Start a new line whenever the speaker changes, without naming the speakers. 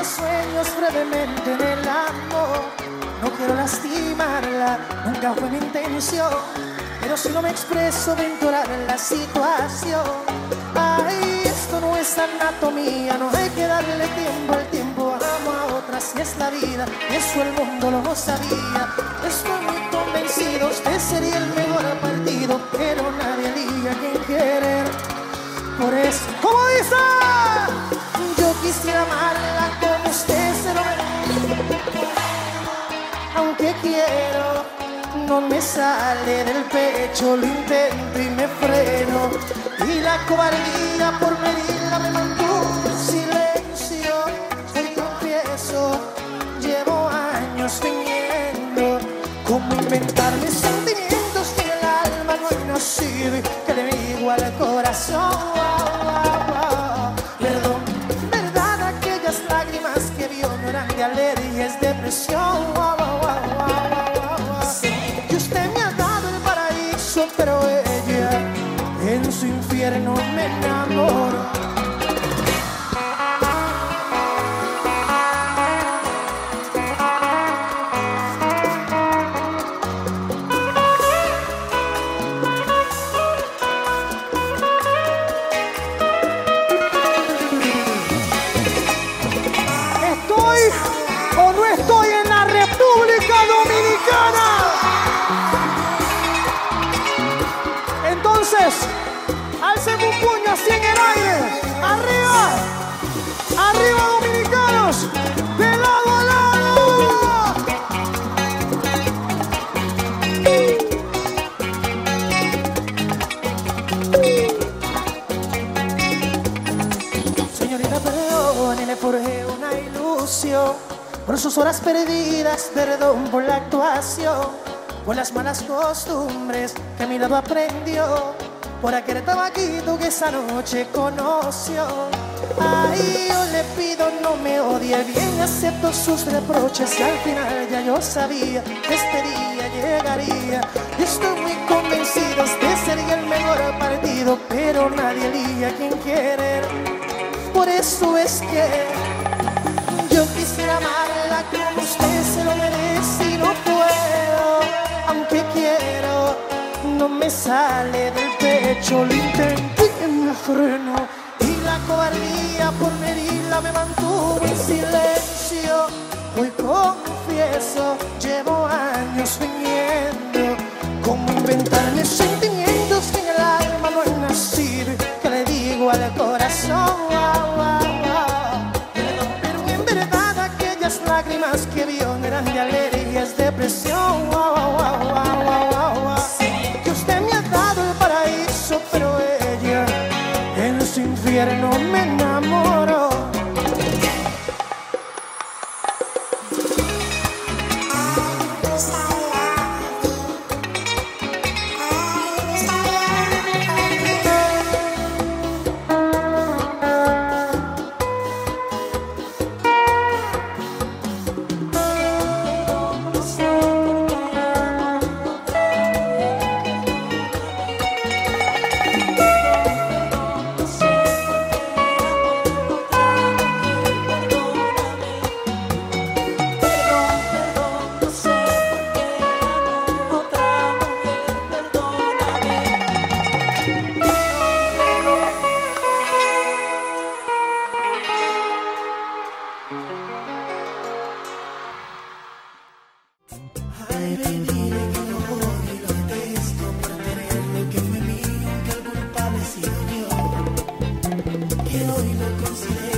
los sueños brevemente en el amor. No quiero lastimarla, nunca fue mi intención. Pero si no me expreso dentro de la situación. Ay, esto no es anatomía, no hay que darle tiempo al tiempo. Amo a otras y es la vida, eso el mundo lo sabía. Estoy muy convencido, usted sería el mejor partido, pero nadie haría quien querer. Por eso, ¿cómo dice? Yo quisiera amarla Aunque quiero, no me sale del pecho, lo intento y me freno. Y la cobardía por medirla me mantuvo en silencio. Hoy confieso, llevo años fingiendo cómo inventar mis sentimientos que el alma no hay nacido y que le digo al corazón. Alergia, es depresión. Wow, wow, wow, wow. Que usted me ha dado el paraíso, pero ella en su infierno me enamoró. Alcen un puño así en el aire. ¡Arriba! ¡Arriba, dominicanos! ¡De lado a lado! Señorita, perdone, le una ilusión por sus horas perdidas, perdón por la actuación, por las malas costumbres que mi lado aprendió, por aquel tabaquito que esa noche conoció. Ay, yo le pido no me odie bien, acepto sus reproches y al final ya yo sabía que este día llegaría. Y estoy muy convencido, este sería el mejor partido, pero nadie haría quien querer. Por eso es que no me sale del pecho, lo intento y me freno. Y la cobardía por medirla me mantuvo en silencio. Hoy confieso, llevo años fingiendo cómo inventarme sentimientos que